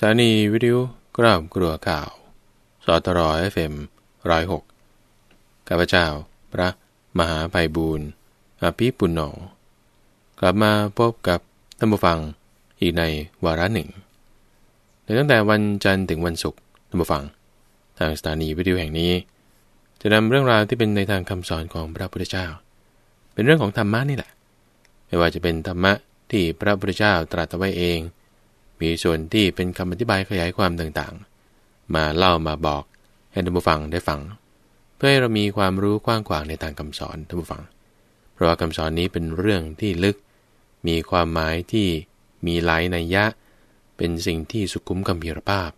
สถานีวิทยุกราบกลัวข่าว สตรอเอฟเอ็มร้อยหกข้าพเจ้า พระมหาไพบูรณ์อภิปุณโญกลับมาพบกับท่านผู้ฟังอีกในวาระหนึ่งในตั้งแต่วันจันทร์ถึงวันศุกร์ท่านผู้ฟัง ทางสถานีวิทยุแห่งนี้ จะนำเรื่องราวที่เป็นในทางคำสอนของพระพุทธเจ้า เป็นเรื่องของธรรมะนี่แหละ ไม่ว่าจะเป็นธรรมะที่พระพุทธเจ้าตรัสไว้เอง มีส่วนที่เป็นคำอธิบายขยายความต่างๆ มาเล่ามาบอกให้ท่านผู้ฟังได้ฟัง เพื่อให้เรามีความรู้กว้างขวางในทางคำสอนท่านผู้ฟัง เพราะว่าคำสอนนี้เป็นเรื่องที่ลึก มีความหมายที่มีหลายนัยยะ เป็นสิ่งที่สุขุมกำพีรภาพ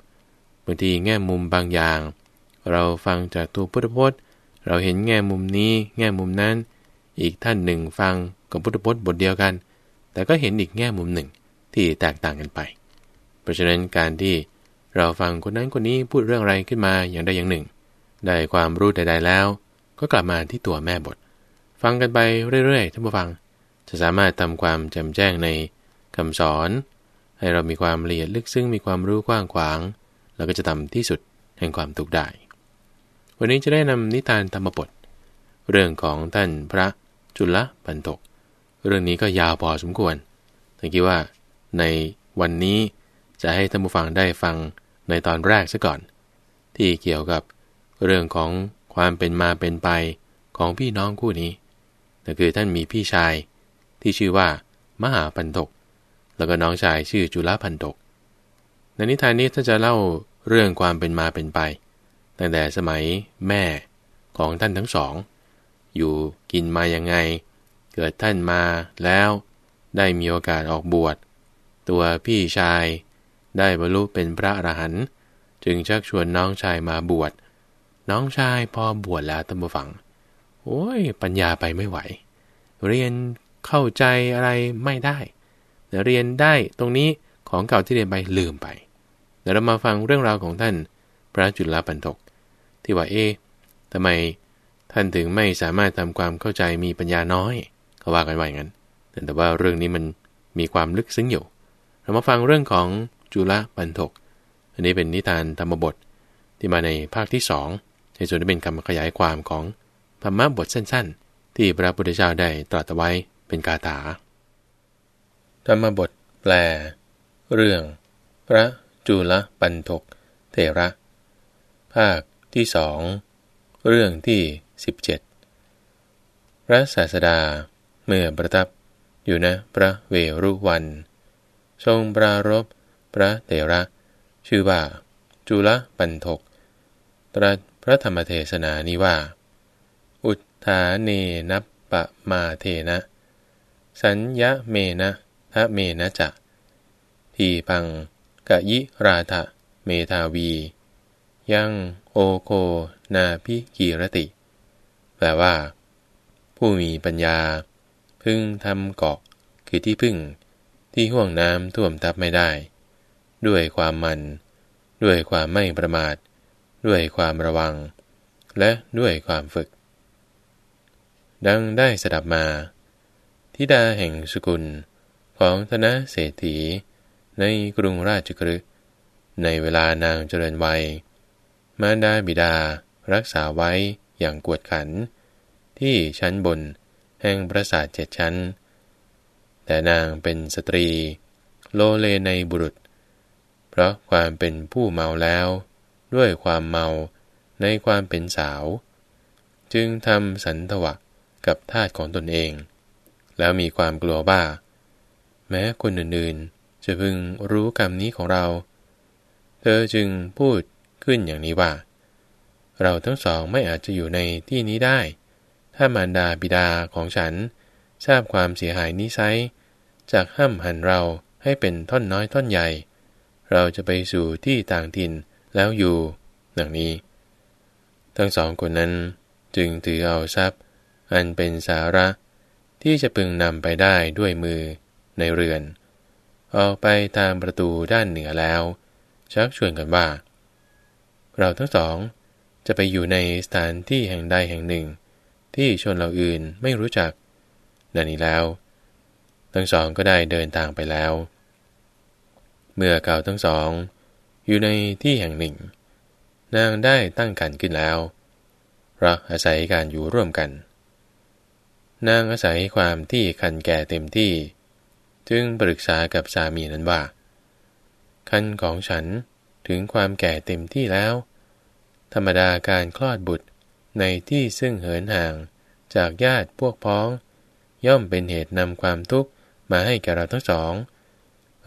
บางทีแง่มุมบางอย่าง เราฟังจากตัวพุทธพจน์ เราเห็นแง่มุมนี้ แง่มุมนั้น อีกท่านหนึ่งฟังกับพุทธพจน์บทเดียวกัน แต่ก็เห็นอีกแง่มุมหนึ่งที่แตกต่างกันไป ราะฉะนั้นการที่เราฟังคนนั้นคนนี้พูดเรื่องอะไรขึ้นมาอย่างใดอย่างหนึ่ง ได้ความรู้ใดๆแล้ว ก็กลับมาที่ตัวแม่บท ฟังกันไปเรื่อยๆท่านผู้ฟัง จะสามารถทำความแจ่มแจ้งในคำสอน ให้เรามีความละเอียดลึกซึ้งมีความรู้กว้างขวางแล้วก็จะทำที่สุดแห่งความทุกได้ วันนี้จะได้นำนิทานธรรมบทเรื่องของท่านพระจุลปันตก เรื่องนี้ก็ยาวพอสมควรแต่คิดว่าในวันนี้ จะให้ท่านผู้ฟังได้ฟังในตอนแรกซะก่อน ที่เกี่ยวกับเรื่องของความเป็นมาเป็นไปของพี่น้องคู่นี้นั่นคือท่านมีพี่ชายที่ชื่อว่ามหาพันตกแล้วก็น้องชายชื่อจุลพันตกในนิทานนี้ท่านจะเล่าเรื่องความเป็นมาเป็นไป ตั้งแต่สมัยแม่ของท่านทั้งสอง อยู่กินมายังไง เกิดท่านมาแล้วได้มีโอกาสออกบวช ตัวพี่ชาย ได้บรรลุเป็นพระอรหันต์จึงชักชวนน้องชายมาบวช น้องชายพอบวชแล้วตั้งฟัง โอ้ย ปัญญาไปไม่ไหว เรียนเข้าใจอะไรไม่ได้แต่เรียนได้ตรงนี้ของเก่าที่เรียนไปลืมไปเดี๋ยวเรามาฟังเรื่องราวของท่านพระจุลปันทกที่ว่าเอ๊ะทำไมท่านถึงไม่สามารถทำความเข้าใจมีปัญญาน้อยเขาว่ากันว่าอย่างนั้นแต่ว่าเรื่องนี้มันมีความลึกซึ้งอยู่ เรามาฟังเรื่องของ จุลปันทก อันนี้เป็นนิทานธรรมบทที่มาในภาคที่สองในส่วนที่เป็นคำขยายความของธรรมบทสั้นๆ ที่พระพุทธเจ้าได้ตรัสไว้เป็นกาถา ธรรมบทแปล เรื่อง พระจุลปันทกเถระ ภาคที่สองเรื่องที่สิบเจ็ดพระศาสดาเมื่อประทับอยู่นะพระเวรุวัน ทรงปรารบ พระเถระ ชื่อว่า จุลปันทก ตรัสพระธรรมเทศนานี้ว่า อุทธาเนนัปปะมาเทนะ สัญญะเมนะทะเมนะจะทีพังกะยิราธะเมทาวี ยังโอโคนาพิกีรติ แปลว่า ผู้มีปัญญา พึ่งทำเกาะคือที่พึ่ง ที่ห่วงน้ำท่วมทับไม่ได้ ด้วยความมัน ด้วยความไม่ประมาท ด้วยความระวัง และด้วยความฝึก ดังได้สดับมาทิดาแห่งสกุลของธนเศรษฐี ในกรุงราชกฤห์ในเวลานางเจริญวัย มารดาบิดารักษาไว้อย่างกวดขัน ที่ชั้นบนแห่งปราสาทเจ็ดชั้น แต่นางเป็นสตรี โลเลในบุรุษ เพราะความเป็นผู้เมาแล้ว ด้วยความเมาในความเป็นสาว จึงทำสันทวะกับทาตของตนเอง แล้วมีความกลัวบ้าแม้คนอื่นๆ จะพึงรู้กรรมนี้ของเรา เธอจึงพูดขึ้นอย่างนี้ว่า เราทั้งสองไม่อาจจะอยู่ในที่นี้ได้ ถ้ามารดาบิดาของฉัน ทราบความเสียหายนี้ไซจากห้ามหันเราให้เป็นท่อนน้อยท่อนใหญ่ เราจะไปสู่ที่ต่างถิ่นแล้วอยู่ ดังนี้ ทั้งสองคนนั้นจึงถือเอาทรัพย์ อันเป็นสาระที่จะพึงนำไปได้ด้วยมือในเรือน ออกไปตามประตูด้านเหนือแล้ว ชักชวนกันว่า เราทั้งสองจะไปอยู่ในสถานที่แห่งใดแห่งหนึ่ง ที่ชนเราอื่นไม่รู้จักดังนี้แล้ว ทั้งสองก็ได้เดินทางไปแล้ว เมื่อเก่าทั้งสอง อยู่ในที่แห่งหนึ่ง นางได้ตั้งครรภ์ขึ้นแล้วรักอาศัยการอยู่ร่วมกัน นางอาศัยความที่คันแก่เต็มที่ จึงปรึกษากับสามีนั้นว่า คันของฉันถึงความแก่เต็มที่แล้ว ธรรมดาการคลอดบุตรในที่ซึ่งเหินห่างจากญาติพวกพ้อง ย่อมเป็นเหตุนำความทุกข์มาให้แก่เราทั้งสอง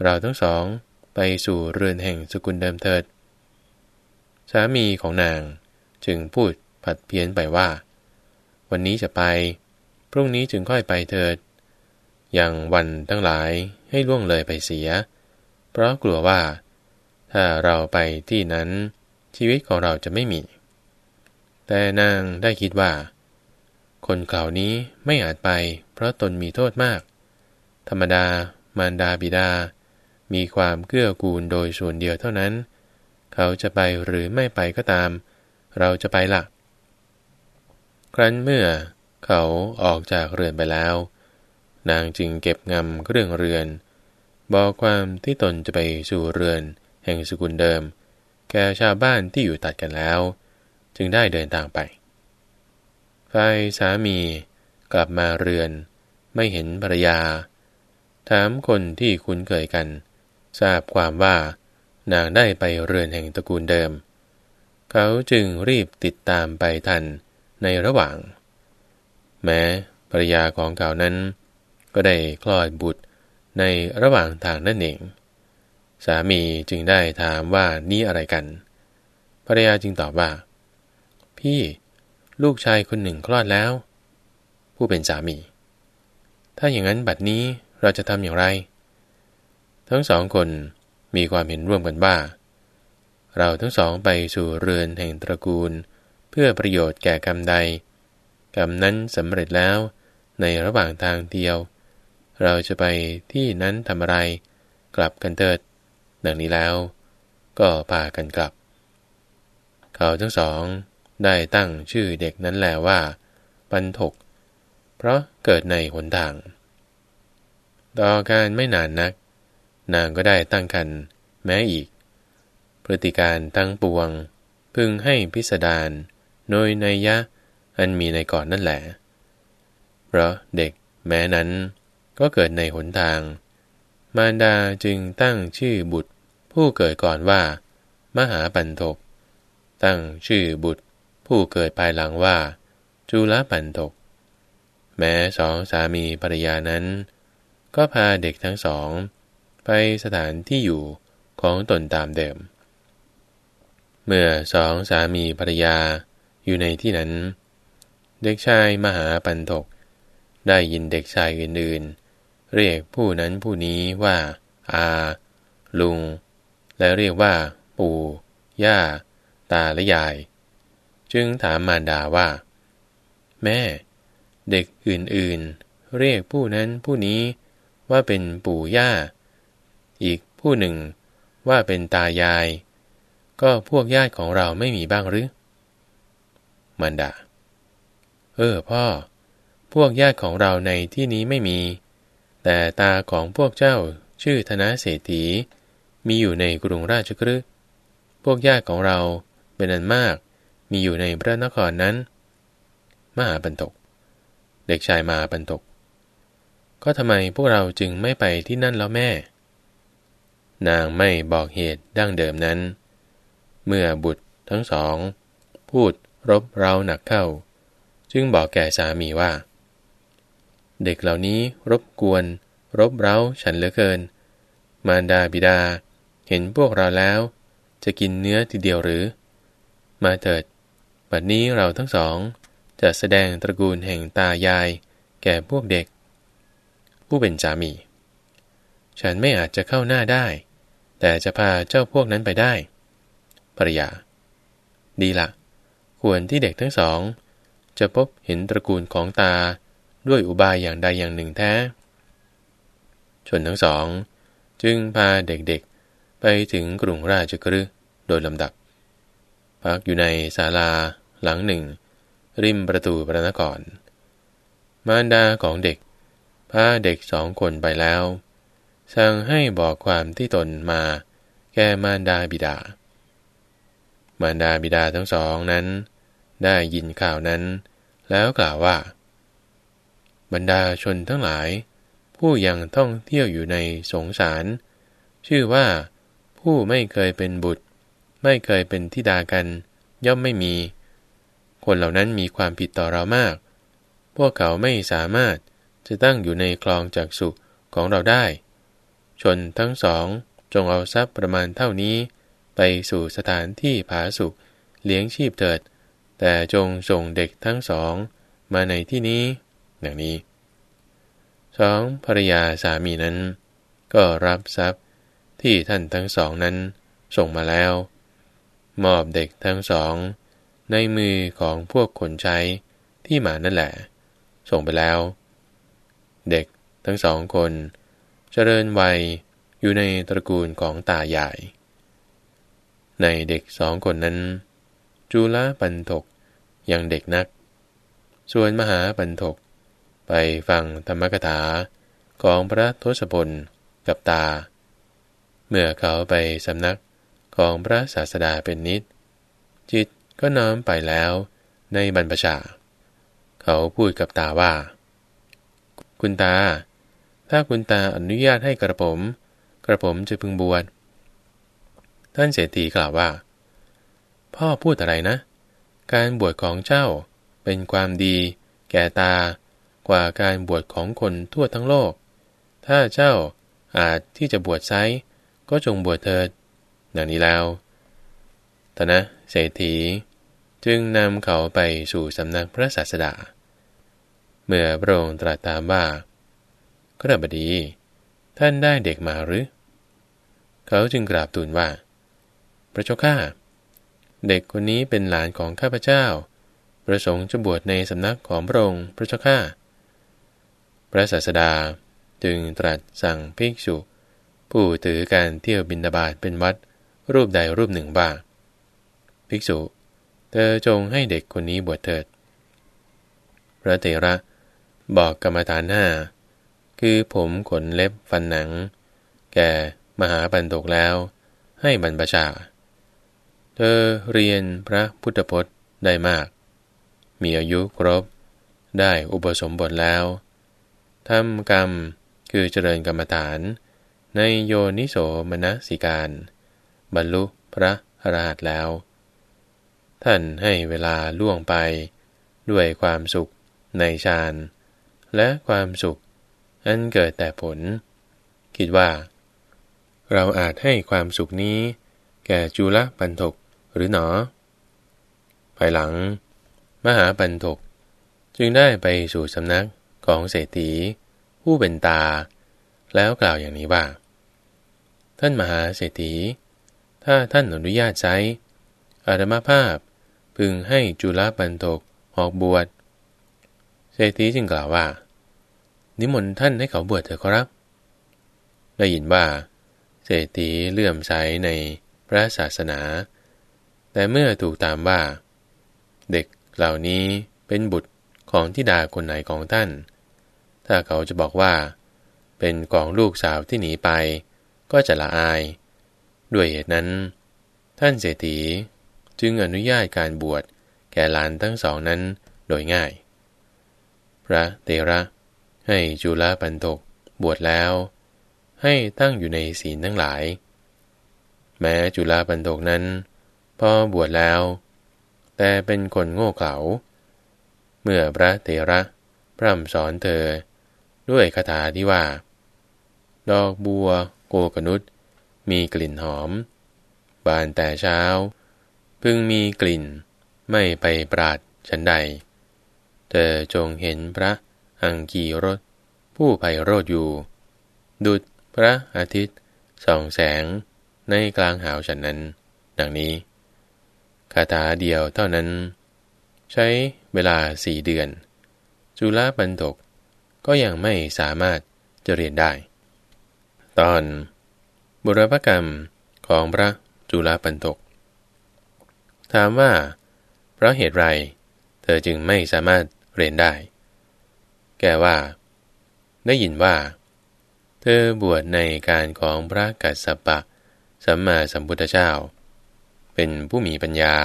เราทั้งสอง ไปสู่เรือนแห่งสกุลเดิมเถิด สามีของนางจึงพูดผัดเพี้ยนไปว่า วันนี้จะไป พรุ่งนี้จึงค่อยไปเถิด อย่างวันทั้งหลายให้ล่วงเลยไปเสีย เพราะกลัวว่า ถ้าเราไปที่นั้น ชีวิตของเราจะไม่มี แต่นางได้คิดว่า คนกล่าวนี้ไม่อาจไป เพราะตนมีโทษมาก ธรรมดามารดาบิดา มีความเกื้อกูลโดยส่วนเดียวเท่านั้น เขาจะไปหรือไม่ไปก็ตาม เราจะไปละครั้นเมื่อเขาออกจากเรือนไปแล้ว นางจึงเก็บงำเครื่องเรือน บอกความที่ตนจะไปสู่เรือน แห่งสกุลเดิม แก่ชาวบ้านที่อยู่ตัดกันแล้ว จึงได้เดินทางไปฝ่ายสามีกลับมาเรือน ไม่เห็นภรรยา ถามคนที่คุ้นเคยกัน ทราบความว่านางได้ไปเรือนแห่งตระกูลเดิม เขาจึงรีบติดตามไปทันในระหว่าง แม้ภรยาของเขานั้น ก็ได้คลอดบุตรในระหว่างทางนั่นเอง สามีจึงได้ถามว่านี่อะไรกันภรรยาจึงตอบว่า พี่ลูกชายคนหนึ่งคลอดแล้ว ผู้เป็นสามี ถ้าอย่างนั้นบัดนี้เราจะทำอย่างไร ทั้งสองคนมีความเห็นร่วมกันว่า เราทั้งสองไปสู่เรือนแห่งตระกูล เพื่อประโยชน์แก่กรรมใด กรรมนั้นสำเร็จแล้วในระหว่างทางเดียว เราจะไปที่นั้นทำอะไร กลับกันเถิด ดังนี้แล้ว ก็พากันกลับ เขาทั้งสองได้ตั้งชื่อเด็กนั้นแล้วว่า ปันถก เพราะเกิดในหนทาง ต่อการไม่นานนัก นางก็ได้ตั้งคันแม้อีก พฤติการตั้งปวง พึงให้พิสดารโดยในยะ อันมีในก่อนนั่นแหละ เพราะเด็กแม้นั้นก็เกิดในหนทาง มารดาจึงตั้งชื่อบุตร ผู้เกิดก่อนว่า มหาปันทก ตั้งชื่อบุตร ผู้เกิดภายหลังว่า จุลปันทก แม้สองสามีภรรยานั้น ก็พาเด็กทั้งสอง ไปสถานที่อยู่ของตนตามเดิม เมื่อสองสามีภรรยาอยู่ในที่นั้น เด็กชายมหาปันทกได้ยินเด็กชายอื่นๆ เรียกผู้นั้นผู้นี้ว่า อา ลุง และเรียกว่า ปู่ ย่า ตาและยาย จึงถามมารดาว่า แม่ เด็กอื่นๆ เรียกผู้นั้นผู้นี้ว่าเป็นปู่ย่า อีกผู้หนึ่งว่าเป็นตายาย ก็พวกญาติของเราไม่มีบ้างหรือ มันดา เออพ่อ พวกญาติของเราในที่นี้ไม่มี แต่ตาของพวกเจ้าชื่อธนาเศรษฐี มีอยู่ในกรุงราชกฤห์พวกญาติของเราเป็นอันมากมีอยู่ในพระนครนั้น มหาบรรทกเด็กชายมาบรรทกก็ทำไมพวกเราจึงไม่ไปที่นั่นแล้วแม่ นางไม่บอกเหตุดั้งเดิมนั้น เมื่อบุตรทั้งสอง พูดรบเร้าหนักเข้า จึงบอกแก่สามีว่า เด็กเหล่านี้รบกวน รบเร้าฉันเหลือเกิน มารดาบิดาเห็นพวกเราแล้ว จะกินเนื้อทีเดียวหรือ มาเถิดบัดนี้เราทั้งสอง จะแสดงตระกูลแห่งตายาย แก่พวกเด็ก ผู้เป็นสามี ฉันไม่อาจจะเข้าหน้าได้ แต่จะพาเจ้าพวกนั้นไปได้ ภรยา ดีละ ควรที่เด็กทั้งสอง จะพบเห็นตระกูลของตาด้วยอุบายอย่างใดอย่างหนึ่งแท้ ชนทั้งสอง จึงพาเด็กๆ ไปถึงกรุงราชกฤห์โดยลำดับ พักอยู่ในศาลาหลังหนึ่ง ริมประตูพระนครมารดาของเด็ก พาเด็กสองคนไปแล้ว สั่งให้บอกความที่ตนมาแก่มารดาบิดา มารดาบิดาทั้งสองนั้น ได้ยินข่าวนั้น แล้วกล่าวว่า บรรดาชนทั้งหลาย ผู้ยังท่องเที่ยวอยู่ในสงสาร ชื่อว่าผู้ไม่เคยเป็นบุตร ไม่เคยเป็นทิดากัน ย่อมไม่มี คนเหล่านั้นมีความผิดต่อเรามาก พวกเขาไม่สามารถจะตั้งอยู่ในคลองจากสุขของเราได้ ชนทั้งสองจงเอาทรัพย์ประมาณเท่านี้ ไปสู่สถานที่ผาสุขเลี้ยงชีพเถิด แต่จงส่งเด็กทั้งสอง มาในที่นี้อย่างนี้สองภรรยาสามีนั้น ก็รับทรัพย์ที่ท่านทั้งสองนั้นส่งมาแล้ว มอบเด็กทั้งสอง ในมือของพวกคนใช้ที่มานั่นแหละ ส่งไปแล้ว เด็กทั้งสองคน เจริญวัยอยู่ในตระกูลของตาใหญ่ ในเด็กสองคนนั้น จุลปันทกยังเด็กนัก ส่วนมหาปันทกไปฟังธรรมกถาของพระทศพลกับตา เมื่อเขาไปสำนักของพระศาสดาเป็นนิด จิตก็น้อมไปแล้วในบรรพชา เขาพูดกับตาว่า คุณตา ถ้าคุณตาอนุญาตให้กระผม กระผมจะพึงบวช ท่านเศรษฐีกล่าวว่า พ่อพูดอะไรนะ การบวชของเจ้าเป็นความดี แก่ตา กว่าการบวชของคนทั่วทั้งโลก ถ้าเจ้าอาจที่จะบวชไซก็จงบวชเถิดดังนี้แล้วตนะเศรษฐีจึงนำเขาไปสู่สำนักพระศาสดา เมื่อพระองค์ตรัสตามว่า ก็ระบดี ท่านได้เด็กมาหรือ เขาจึงกราบทูลว่า พระเจ้าข้า เด็กคนนี้เป็นหลานของข้าพเจ้า ประสงค์จะบวชในสำนักของพระองค์พระเจ้าข้า พระศาสดาจึงตรัสสั่งภิกษุ ผู้ถือการเที่ยวบินาบาตเป็นวัดรูปใดรูปหนึ่งบ้าภิกษุ เธอจงให้เด็กคนนี้บวชเถิด พระเถระบอกกรรมฐานห้า คือผมขนเล็บฟันหนัง แก่มหาปันตกแล้ว ให้บรรพชา เธอเรียนพระพุทธพจน์ได้มาก มีอายุครบ ได้อุปสมบทแล้วทำกรรมคือเจริญกรรมฐาน ในโยนิโสมนสิการ บรรลุพระอรหันต์แล้ว ท่านให้เวลาล่วงไป ด้วยความสุขในฌานและความสุข อันเกิดแต่ผล คิดว่า เราอาจให้ความสุขนี้ แก่จุลปันทกหรือหนอ ภายหลัง มหาปันทกจึงได้ไปสู่สำนักของเศรษฐี ผู้เป็นตา แล้วกล่าวอย่างนี้ว่า ท่านมหาเศรษฐี ถ้าท่านอนุญาตใช้อาตมาภาพพึงให้จุลปันทกออกบวชเศรษฐีจึงกล่าวว่า นิมนต์ท่านให้เขาบวชเถอะครับ ได้ยินว่า เศรษฐีเลื่อมใสในพระศาสนา แต่เมื่อถูกตามว่า เด็กเหล่านี้เป็นบุตรของทิดาคนไหนของท่าน ถ้าเขาจะบอกว่า เป็นของลูกสาวที่หนีไป ก็จะละอาย ด้วยเหตุนั้น ท่านเศรษฐีจึงอนุญาตการบวชแก่หลานทั้งสองนั้นโดยง่าย พระเตระ ให้จุลปันตกบวชแล้ว ให้ตั้งอยู่ในศีลทั้งหลาย แม้จุลปันตกนั้นพอบวชแล้ว แต่เป็นคนโง่เขลาเมื่อพระเถระพร่ำสอนเธอ ด้วยคาถาที่ว่า ดอกบัวโกกนุษมีกลิ่นหอม บานแต่เช้า พึงมีกลิ่น ไม่ไปปราดฉันใด เธอจงเห็นพระ อังกีรถ ผู้ไพโรธอยู่ ดุดพระอาทิตย์ส่องแสงในกลางหาวฉันนั้น ดังนี้คาถาเดียวเท่านั้น ใช้เวลาสี่เดือน จุลปันตกก็ยังไม่สามารถจะเรียนได้ ตอน บุรพกรรมของพระจุลปันตก ถามว่า เพราะเหตุไร เธอจึงไม่สามารถเรียนได้ แกว่า ได้ยินว่า เธอบวชในการของพระกัสสปะ สัมมาสัมพุทธเจ้า เป็นผู้มีปัญญา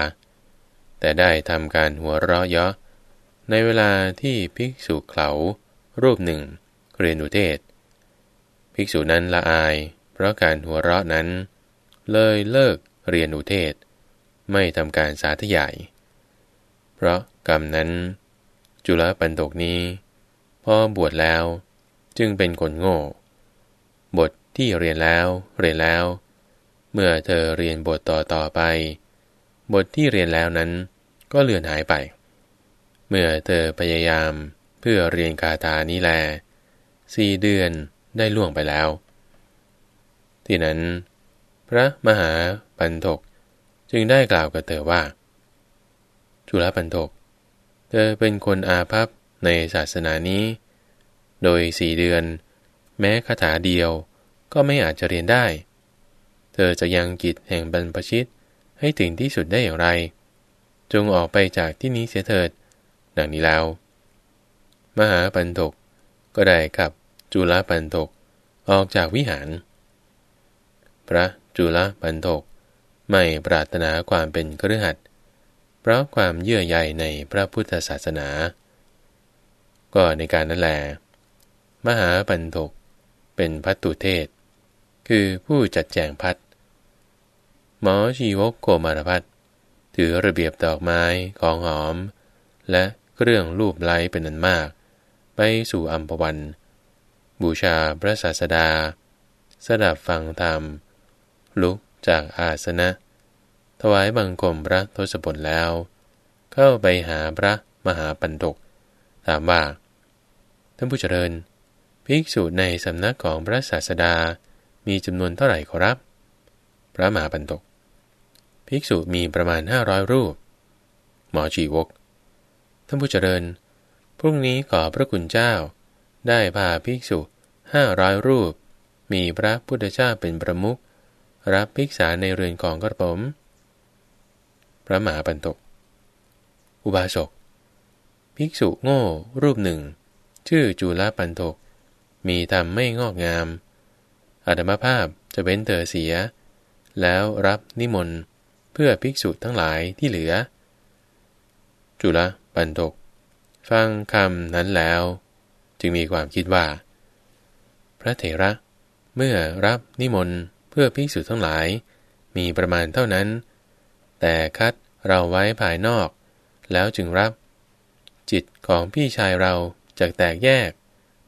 แต่ได้ทำการหัวเราะเยาะในเวลาที่ภิกษุเขารูปหนึ่งเรียนอุเทศ ภิกษุนั้นละอาย เพราะการหัวเราะนั้น เลยเลิกเรียนอุเทศ ไม่ทำการสาธยาย เพราะกรรมนั้น จุลปันตกนี้ อบวชแล้ว จึงเป็นคนโง่ บทที่เรียนแล้วเรียนแล้ว เมื่อเธอเรียนบทต่อต่อไป บทที่เรียนแล้วนั้นก็เลือนหายไป เมื่อเธอพยายามเพื่อเรียนคาถานี้แลสี่เดือนได้ล่วงไปแล้ว ที่นั้น พระมหาปันทกจึงได้กล่าวกับเธอว่า จุลปันทก เธอเป็นคนอาภัพ ในศาสนานี้ โดยสี่เดือน แม้คาถาเดียวก็ไม่อาจจะเรียนได้ เธอจะยังกิจแห่งบรรพชิตให้ถึงที่สุดได้อย่างไร จงออกไปจากที่นี้เสียเถิด ดังนี้แล้ว มหาปันทกก็ได้ขับจุลปันทกออกจากวิหาร พระจุลปันทกไม่ปรารถนาความเป็นเครือขัดเพราะความเยื่อใยในพระพุทธศาสนา ก็ในการนั้นแหลมหาปันทกเป็นพัตตุเทศ คือผู้จัดแจงพัดหมอชีวกโกมารพัฒถือระเบียบดอกไม้ของหอม และเครื่องรูปไล้เป็นนันมาก ไปสู่อัมพวัน บูชาพระศาสดา สดับฟังธรรม ลุกจากอาสนะ ถวายบังคมพระทศพลแล้ว เข้าไปหาพระมหาปันตก ถามว่า ท่านผู้เจริญ ภิกษุในสำนักของพระศาสดามีจำนวนเท่าไหร่ขอรับ พระมหาปันตก ภิกษุมีประมาณห้าร้อยรูป หมอชีวก ท่านผู้เจริญ พรุ่งนี้ขอพระคุณเจ้า ได้พาภิกษุห้าร้อยรูป มีพระพุทธเจ้าเป็นประมุขรับภิกษาในเรือนของกระผม พระมหาปันตก อุบาสก ภิกษุโง่ รูปหนึ่ง ชื่อจุลปันตกมีธรรมไม่งอกงามอาตมภาพจะเว้นเธอเสีย แล้วรับนิมนต์เพื่อภิกษุทั้งหลายที่เหลือ จุลปันทกฟังคำนั้นแล้ว จึงมีความคิดว่า พระเถระเมื่อรับนิมนต์เพื่อภิกษุทั้งหลาย มีประมาณเท่านั้น แต่คัดเราไว้ภายนอก แล้วจึงรับ จิตของพี่ชายเราจะแตกแยก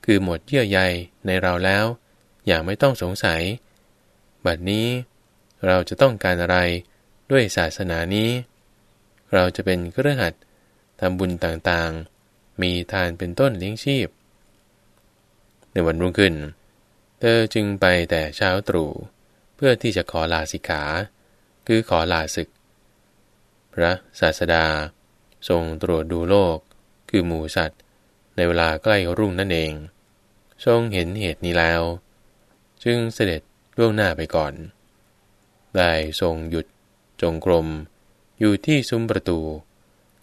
คือหมดเยื่อใยในเราแล้ว อย่างไม่ต้องสงสัย บัดนี้ เราจะต้องการอะไรด้วยศาสนานี้ เราจะเป็นเครือขัดทำบุญต่างๆ มีทานเป็นต้นเลี้ยงชีพ ในวันรุ่งขึ้น เธอจึงไปแต่เช้าตรู่เพื่อที่จะขอลาสิกขา คือขอลาศึก พระศาสดา ทรงตรวจดูโลก คือหมูสัตว์ ในเวลาใกล้รุ่งนั่นเอง ทรงเห็นเหตุนี้แล้ว จึงเสด็จล่วงหน้าไปก่อน ได้ทรงหยุดจงกรม อยู่ที่ซุ้มประตู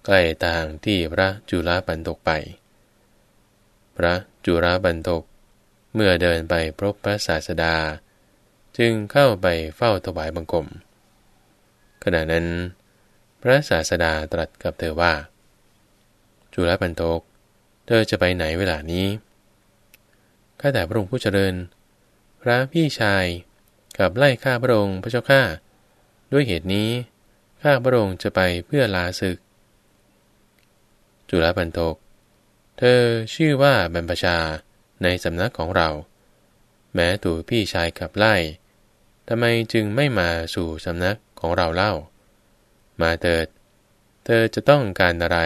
ใกล้ทางที่พระจุลปันตกไป พระจุลปันตกเมื่อเดินไปพบพระศาสดา จึงเข้าไปเฝ้าถวายบังคมขณะนั้น พระศาสดาตรัสกับเธอว่า จุลปันตกเธอจะไปไหนเวลานี้ ข้าแต่พระองค์ผู้เจริญ พระพี่ชายกับไล่ข้าพระองค์พระเจ้าข้า ด้วยเหตุนี้ ข้าพระองค์จะไปเพื่อลาศึก จุลปันโทกเธอชื่อว่าบรรพชาในสำนักของเรา แม้ตัวพี่ชายกับไล่ทำไมจึงไม่มาสู่สำนักของเราเล่า มาเถิด เธอจะต้องการอะไร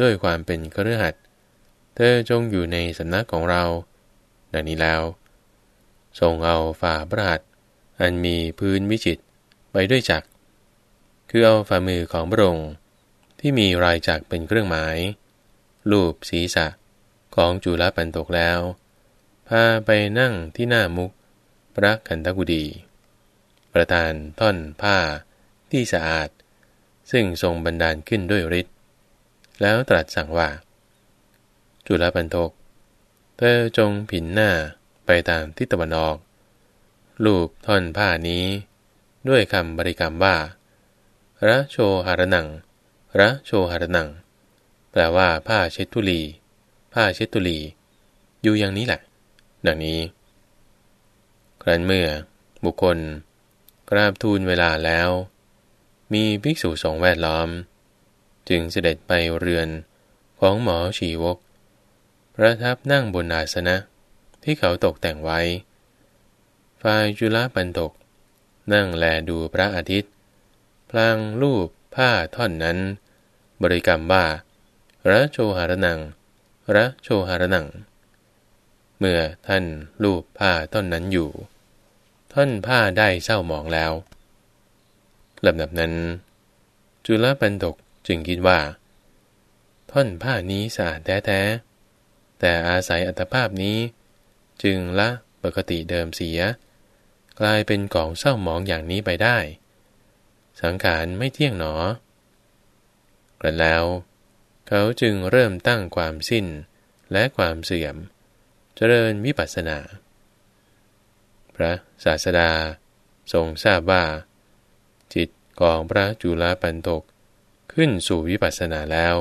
ด้วยความเป็นเครือขัดเธอจงอยู่ในสำนักของเรา ดังนี้แล้ว ทรงเอาฝ่าพระหัตอันมีพื้นวิจิตไปด้วยจักคือเอาฝ่ามือของพระองค์ที่มีรายจักเป็นเครื่องหมาย รูปศีรษะของจุลปันตกแล้ว พาไปนั่งที่หน้ามุกพระคันธกุดี ประทานท่อนผ้าที่สะอาด ซึ่งทรงบันดาลขึ้นด้วยฤทธิ์ แล้วตรัสสั่งว่า จุลปันทกเธอจงผินหน้าไปตามทิศตะวันออกรูปท่อนผ้านี้ ด้วยคำบริกรรมว่าระโชหารนังระโชหารนัง แปลว่าผ้าเช็ดทุลี ผ้าเช็ดทุลี อยู่อย่างนี้แหละดังนี้ ครั้นเมื่อ บุคคลกราบทูลเวลาแล้ว มีภิกษุสงฆ์แวดล้อม จึงเสด็จไปเรือนของหมอชีวก ประทับนั่งบนอาสนะที่เขาตกแต่งไว้ ฝ่ายจุลปันตก นั่งแลดูพระอาทิตย์ พลางรูปผ้าท่อนนั้น บริกรรมว่าระโชหารนังระโชหารนัง เมื่อท่านรูปผ้าท่อนนั้นอยู่ ท่อนผ้าได้เศร้าหมองแล้วลำดับนั้น จุลปันตก จึงคิดว่า ท่อนผ้านี้สะอาดแท้ๆแต่อาศัยอัตภาพนี้ จึงละปกติเดิมเสีย กลายเป็นกองเศร้าหมองอย่างนี้ไปได้ สังขารไม่เที่ยงหนอ กระแล้ว เขาจึงเริ่มตั้งความสิ้นและความเสื่อม เจริญวิปัสสนา พระศาสดาทรงทราบว่า จิตของพระจุลปันตก ขึ้นสู่วิปัสสนาแล้ว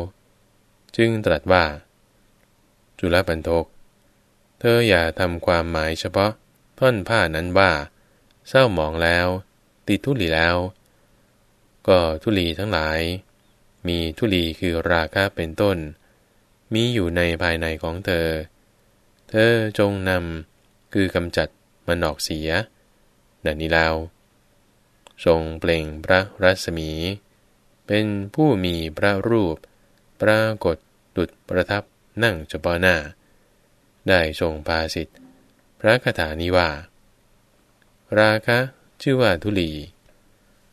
จึงตรัสว่า จุลปันทก เธออย่าทำความหมายเฉพาะท่อนผ้านั้นว่า เศร้าหมองแล้ว ติดทุลีแล้ว ก็ทุลีทั้งหลาย มีทุลีคือราคะเป็นต้น มีอยู่ในภายในของเธอ เธอจงนำคือกำจัดมันออกเสียดังนี้แล้วทรงเปล่งพระรัศมี เป็นผู้มีพระรูป ปรากฏดุจประทับนั่งเฉพาะหน้า ได้ทรงภาสิทธิพระคาถานี้ว่า ราคะชื่อว่าทุลี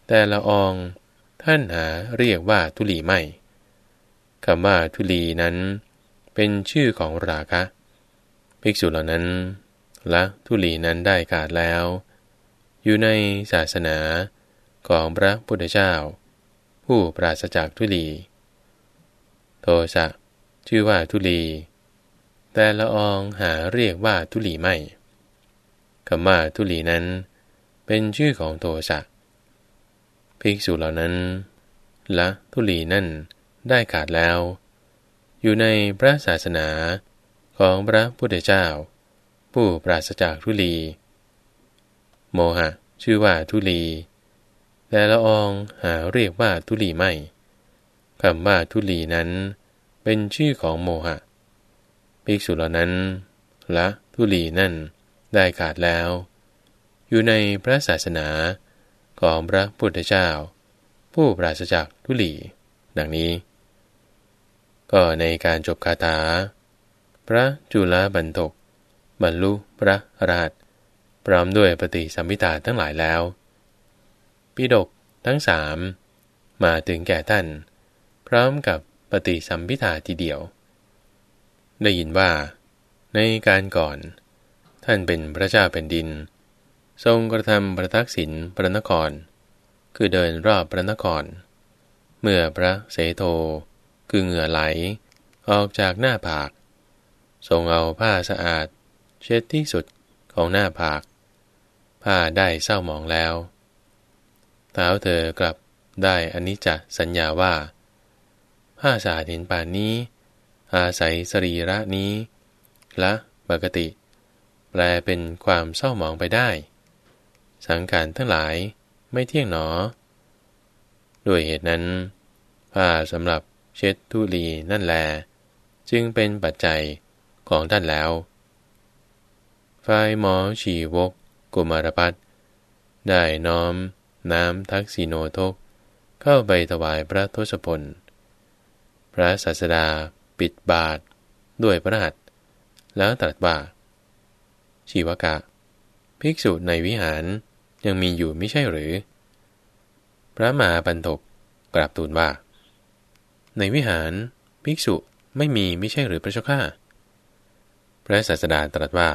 แต่ละอองท่านหาเรียกว่าทุลีไม่คำว่าทุลีนั้น เป็นชื่อของราคะ ภิกษุเหล่านั้นละทุลีนั้นได้กาดแล้ว อยู่ในศาสนาของพระพุทธเจ้า ผู้ปราศจากทุลี โทสะชื่อว่าทุลี แต่ละอองหาเรียกว่าทุลีไม่คำว่าทุลีนั้น เป็นชื่อของโทสะภิกษุเหล่านั้นละทุลีนั่นได้ขาดแล้ว อยู่ในพระศาสนาของพระพุทธเจ้า ผู้ปราศจากทุลี โมหะ ชื่อว่าทุลี แต่ละอองหาเรียกว่าทุลีไม่คำว่าทุลีนั้น เป็นชื่อของโมหะภิกษุเหล่านั้นละทุลีนั่นได้ขาดแล้ว อยู่ในพระศาสนาของพระพุทธเจ้า ผู้ปราศจากทุลีดังนี้ ก็ในการจบคาถา พระจุลบันทกบรรลุพระราชพร้อมด้วยปฏิสัมพิธาทั้งหลายแล้ว ปิดกทั้งสามมาถึงแก่ท่าน พร้อมกับปฏิสัมพิธาทีเดียว ได้ยินว่า ในการก่อน ท่านเป็นพระเจ้าแผ่นดิน ทรงกระทำประทักษิณพระนคร คือเดินรอบพระนคร เมื่อพระเสโทคือเหงื่อไหลออกจากหน้าผาก ทรงเอาผ้าสะอาด เช็ดที่สุดของหน้าผาก ผ้าได้เศร้าหมองแล้ว เท้าเธอกลับได้อันนี้จะสัญญาว่าผ้าสาดเห็นป่านนี้ อาศัยสรีระนี้ละปกติ แปลเป็นความเศร้าหมองไปได้ สังขารทั้งหลายไม่เที่ยงหนอ ด้วยเหตุนั้น ผ้าสำหรับเช็ดทุลีนั่นแล จึงเป็นปัจจัยของท่านแล้วฝ่ายหมอชีวกกุมารพัฒได้น้อม น้ำทักษิโนทก เข้าไปถวายพระทศพล พระศาสดาปิดบาทด้วยพระหัตแล้วตรัสว่า ชีวกะ ภิกษุในวิหารยังมีอยู่ไม่ใช่หรือ พระมหาปันทกกราบทูลว่า ในวิหารภิกษุไม่มีไม่ใช่หรือพระเจ้าข้าพระศาสดาตรัสว่า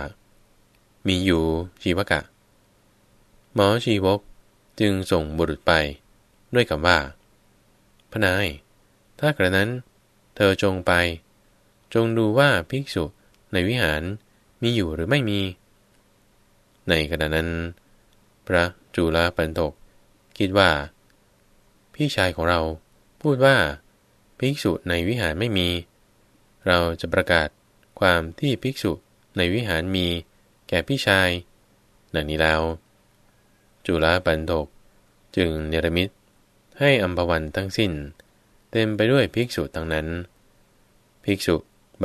มีอยู่ชีวกะ หมอชีวก จึงส่งบุรุษไป ด้วยคำว่า พนาย ถ้ากระนั้น เธอจงไป จงดูว่าภิกษุในวิหารมีอยู่หรือไม่มี ในขณะนั้น พระจุลปันทกคิดว่า พี่ชายของเราพูดว่า ภิกษุในวิหารไม่มี เราจะประกาศความที่ภิกษุในวิหารมี แก่พี่ชาย ดังนี้แล้ว จุลปันโทกจึงเนรมิต ให้อัมพวันทั้งสิ้น เต็มไปด้วยภิกษุทั้งนั้น ภิกษุ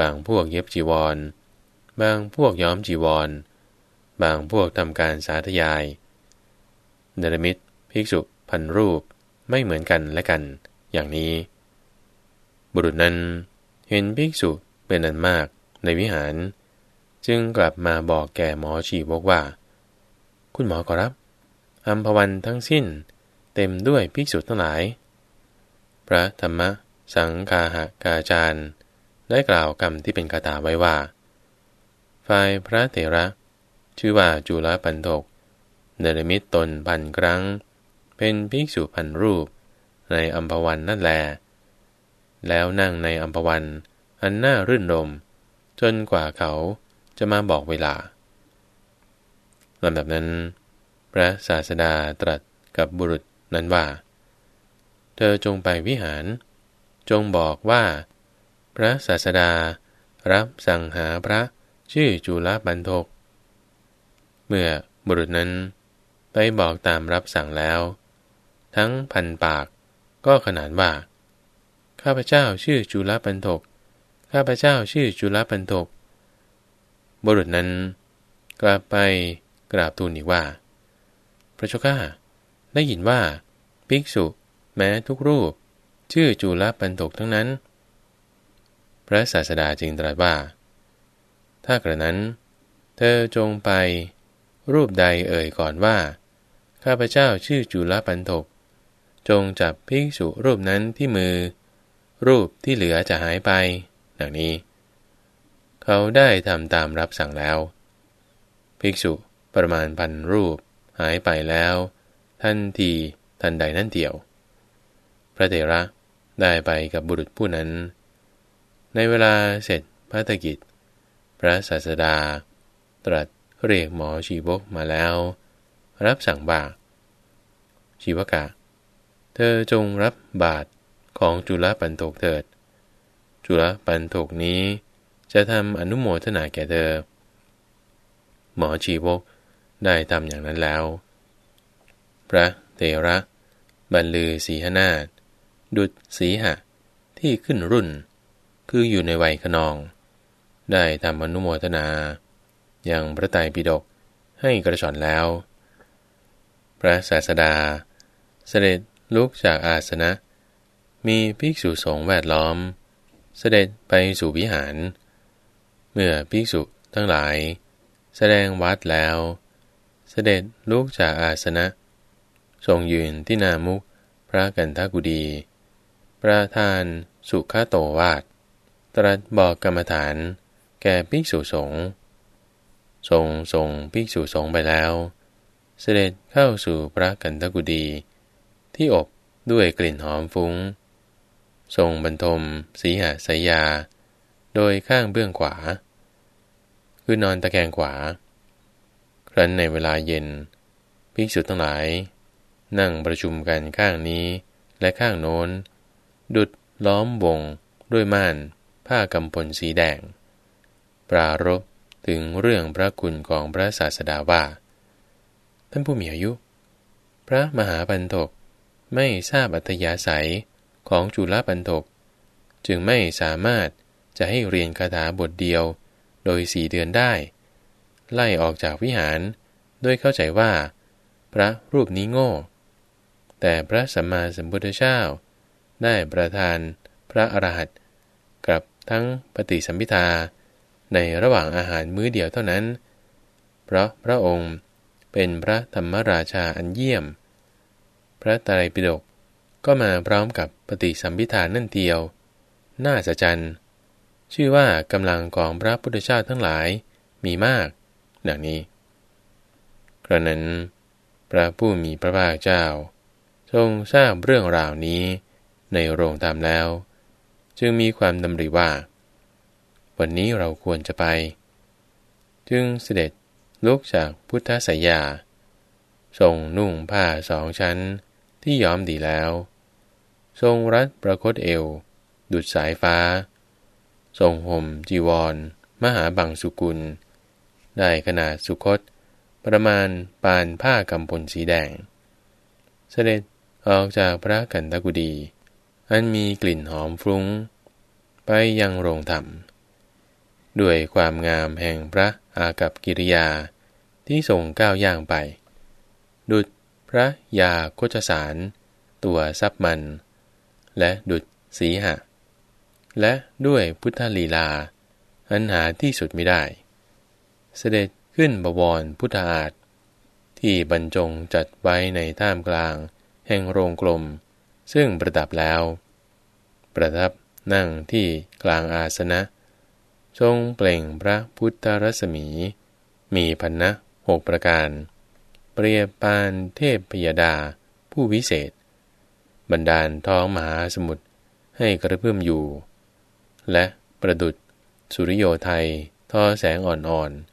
บางพวกเย็บจีวร บางพวกย้อมจีวร บางพวกทำการสาธยาย เนรมิตภิกษุพันรูปไม่เหมือนกันและกันอย่างนี้ บุรุษนั้นเห็นภิกษุเป็นอันมากในวิหาร จึงกลับมาบอกแก่หมอชีวกว่า คุณหมอขอรับ อัมพวันทั้งสิ้น เต็มด้วยภิกษุทั้งหลาย พระธรรมสังคาหกาจารย์ ได้กล่าวคำที่เป็นคาถาไว้ว่า ฝ่ายพระเถระ ชื่อว่าจุลปันโทกเนรมิตตนพันครั้ง เป็นภิกษุพันรูป ในอัมพวันนั่นแล แล้วนั่งในอัมพวัน อันน่ารื่นรม จนกว่าเขาจะมาบอกเวลาลำดับนั้น พระศาสดาตรัสกับบุรุษนั้นว่า เธอจงไปวิหาร จงบอกว่า พระศาสดารับสั่งหาพระชื่อจุลบันทก เมื่อบุรุษนั้นไปบอกตามรับสั่งแล้ว ทั้งพันปากก็ขนานว่า ข้าพเจ้าชื่อจุลปันทก ข้าพเจ้าชื่อจุลปันทก บุรุษนั้นกลับไปกราบทูลอีกว่า ระเจ้าข้าได้ยินว่า ภิกษุ แม้ทุกรูป ชื่อจุลปันทกทั้งนั้น พระศาสดาจึงตรัสว่า ถ้ากระนั้น เธอจงไป รูปใดเอ่ยก่อนว่า ข้าพเจ้าชื่อจุลปันทกจงจับภิกษุรูปนั้นที่มือ รูปที่เหลือจะหายไป ดังนี้ เขาได้ทำตามรับสั่งแล้ว ภิกษุประมาณพันรูป หายไปแล้วทันทีทันใดนั่นเดียว พระเถระได้ไปกับบุรุษผู้นั้น ในเวลาเสร็จพระตกิจ พระศาสดา ตรัสเรียกหมอชีวกมาแล้ว รับสั่งบาชีวกะ เธอจงรับบาทของจุลปันโทกเถิด จุลปันโทกนี้จะทำอนุโมทนาแก่เธอ หมอชีวก ได้ทำอย่างนั้นแล้ว พระเทระ บรรลือสีหนาฏดุดสีหะ ที่ขึ้นรุ่น คืออยู่ในวัยขนอง ได้ทำอนุโมทนา อย่างพระไตรปิฎกให้กระชอนแล้ว พระศาสดา เสด็จลุกจากอาสนะ มีภิกษุสงฆ์แวดล้อม เสด็จไปสู่วิหาร เมื่อภิกษุทั้งหลาย แสดงวัดแล้ว เสด็จลุกจากอาสนะ ทรงยืนที่นามุกพระกันทกุดี ประธานสุขโตวาด ตรัสบอกกรรมฐาน แก่ภิกษุสงฆ์ทรงทรงภิกษุสงฆ์ไปแล้ว เสด็จเข้าสู่พระกันทกุดี ที่อบด้วยกลิ่นหอมฟุง้ง ทรงบรรทมสีหสายา โดยข้างเบื้องขวา คือนอนตะแคงขวา ครั้นในเวลาเย็น ภิกษุทั้งหลาย นั่งประชุมกันข้างนี้และข้างโน้น ดุดล้อมวงด้วยม่าน ผ้ากำพลสีแดง ปรารบถึงเรื่องพระคุณของพระศาสดาว่า ท่านผู้มีอายุ พระมหาปันทกไม่ทราบอัตยาศัยของจุลปันทก จึงไม่สามารถจะให้เรียนคาถาบทเดียวโดยสี่เดือนได้ ไล่ออกจากวิหารด้วยเข้าใจว่า พระรูปนี้โง่ แต่พระสัมมาสัมพุทธเจ้า ได้ประทานพระอรหันต์กับทั้งปฏิสัมพิทาในระหว่างอาหารมื้อเดียวเท่านั้น เพราะพระองค์เป็นพระธรรมราชาอันเยี่ยม พระไตรปิฎกก็มาพร้อมกับปฏิสัมพิทานั่นเดียว น่าสะใจชื่อว่ากำลังของพระพุทธเจ้าทั้งหลายมีมาก ดังนี้กระนั้น พระผู้มีพระภาคเจ้า ทรงทราบเรื่องราวนี้ในโรงตามแล้ว จึงมีความดำริว่า วันนี้เราควรจะไป จึงเสด็จลุกจากพุทธสยาทรงนุ่งผ้าสองชั้นที่ย้อมดีแล้ว ทรงรัดประคตเอว ดุดสายฟ้า ทรงห่มจีวร มหาบังสุกุล ได้ขนาดสุคต ประมาณปานผ้ากำพลสีแดง เสด็จออกจากพระกันตกุดี อันมีกลิ่นหอมฟรุง้ง ไปยังโรงธรรม ด้วยความงามแห่งพระอากับกิริยาที่ทรงก้าวย่างไป ดุดพระยาโคจสาร ตัวซับมัน และดุดสีหะ และด้วยพุทธลีลา อันหาที่สุดไม่ได้ เสด็จขึ้นบวรพุทธาฏที่บรรจงจัดไว้ในท่ามกลาง แห่งโรงกลม ซึ่งประดับแล้ว ประทับนั่งที่กลางอาสนะ ทรงเปล่งพระพุทธรัศมี มีพันนะหกประการ เปรียบปานเทพพยดา ผู้วิเศษ บรรดาลท้องมหาสมุทรให้กระเพื่อมอยู่ และประดุดสุริโยไทยท่อแสงอ่อนๆ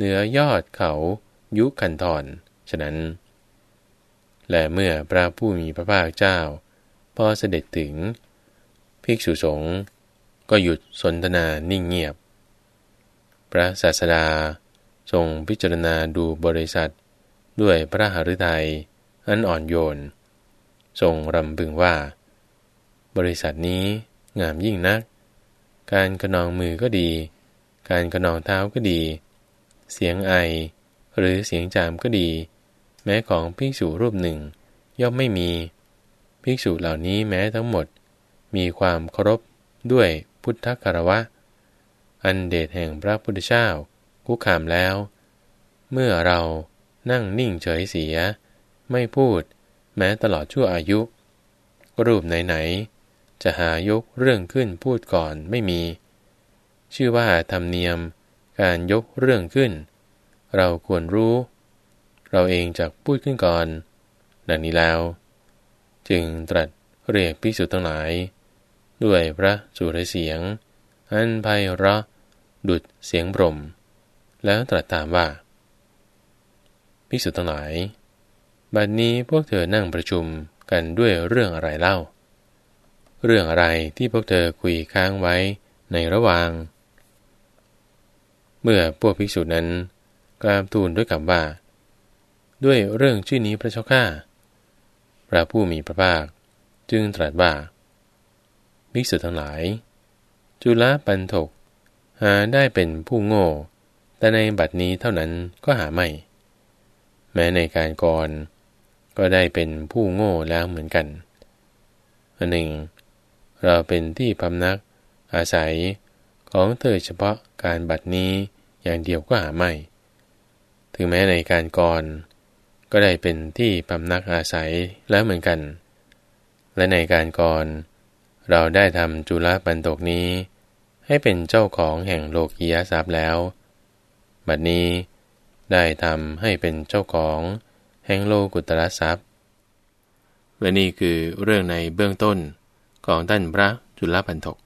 เหนือยอดเขายุคันทอนฉะนั้น และเมื่อพระผู้มีพระภาคเจ้า พอเสด็จถึง ภิกษุสงฆ์ก็หยุดสนทนานิ่งเงียบ พระศาสดาทรงพิจารณาดูบริษัท ด้วยพระหฤทัยอันอ่อนโยน ทรงรำพึงว่า บริษัทนี้งามยิ่งนัก การกระนองมือก็ดี การกระนองเท้าก็ดี เสียงไอ หรือเสียงจามก็ดี แม้ของภิกษุรูปหนึ่ง ย่อมไม่มี ภิกษุเหล่านี้แม้ทั้งหมด มีความเคารพด้วยพุทธคารวะ อันเดชแห่งพระพุทธเจ้าคุกคามแล้ว เมื่อเรานั่งนิ่งเฉยเสีย ไม่พูด แม้ตลอดชั่วอายุ รูปไหนๆจะหายกเรื่องขึ้นพูดก่อนไม่มี ชื่อว่าธรรมเนียม การยกเรื่องขึ้น เราควรรู้ เราเองจะพูดขึ้นก่อน ดังนี้แล้ว จึงตรัสเรียกภิกษุทั้งหลาย ด้วยพระสุรเสียง อันไพเราะดุดเสียงบรม แล้วตรัสตามว่า ภิกษุทั้งหลาย บัดนี้พวกเธอนั่งประชุมกันด้วยเรื่องอะไรเล่า เรื่องอะไรที่พวกเธอคุยค้างไว้ในระหว่าง เมื่อพวกภิกษุนั้นกราบทูลด้วยคำว่า ด้วยเรื่องชื่อนี้พระเจ้าข้าพระผู้มีพระภาค จึงตรัสว่าภิกษุทั้งหลาย จุลปันถก หาได้เป็นผู้โง่ แต่ในบัดนี้เท่านั้นก็หาไม่ แม้ในการก่อน ก็ได้เป็นผู้โง่แล้วเหมือนกันอันหนึ่ง เราเป็นที่พำนักอาศัย ของเธอเฉพาะการบัดนี้อย่างเดียวก็หาไม่ ถึงแม้ในการก่อน ก็ได้เป็นที่พำนักอาศัยแล้วเหมือนกัน และในการก่อน เราได้ทำจุลปันตกนี้ ให้เป็นเจ้าของแห่งโลกียทรัพย์แล้ว บัดนี้ได้ทำให้เป็นเจ้าของแห่งโลกุตระทรัพย์และนี่คือเรื่องในเบื้องต้นของท่านพระจุลปันทก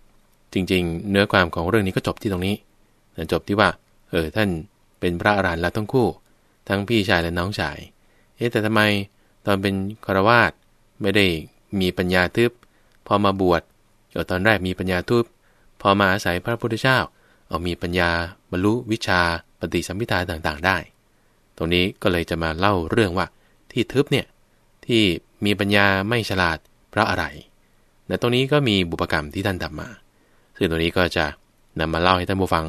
จริงๆ เนื้อความของเรื่องนี้ก็จบที่ตรงนี้ จบที่ว่า เออท่านเป็นพระอรหันต์แล้วทั้งคู่ ทั้งพี่ชายและน้องชาย เอ๊ะแต่ทำไมตอนเป็นคารวาสไม่ได้มีปัญญาทึบ พอมาบวชเออตอนแรกมีปัญญาทึบ พอมาอาศัยพระพุทธเจ้า เอามีปัญญาบรรลุวิชาปฏิสัมพิทาต่างๆ ได้ ตรงนี้ก็เลยจะมาเล่าเรื่องว่าที่ทึบเนี่ยที่มีปัญญาไม่ฉลาดเพราะอะไรแต่ตรงนี้ก็มีบุปกรรมที่ท่านทำมา ซึ่งตรงนี้ก็จะนำมาเล่าให้ท่านผู้ฟัง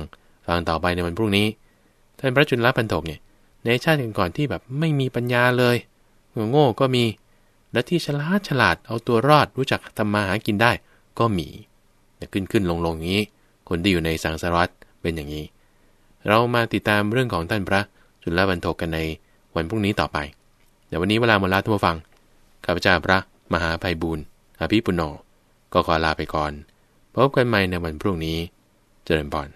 ฟังต่อไปในวันพรุ่งนี้ ท่านพระจุลปันโทกเนี่ยในชาติก่อนที่แบบไม่มีปัญญาเลยโง่ก็มี และที่ฉลาดฉลาดเอาตัวรอดรู้จักทำมาหากินได้ก็มีขึ้นขึ้นลงลงนี้ คนที่อยู่ในสังสารวัตเป็นอย่างนี้ เรามาติดตามเรื่องของท่านพระจุลบันโทกันในวันพรุ่งนี้ต่อไป แต่วันนี้เวลาหมดแล้วทุกฟัง ข้าพเจ้าพระมหาภัยบุญอภิปุโน ก็ขอลาไปก่อน พบกันใหม่ในวันพรุ่งนี้ เจริญพร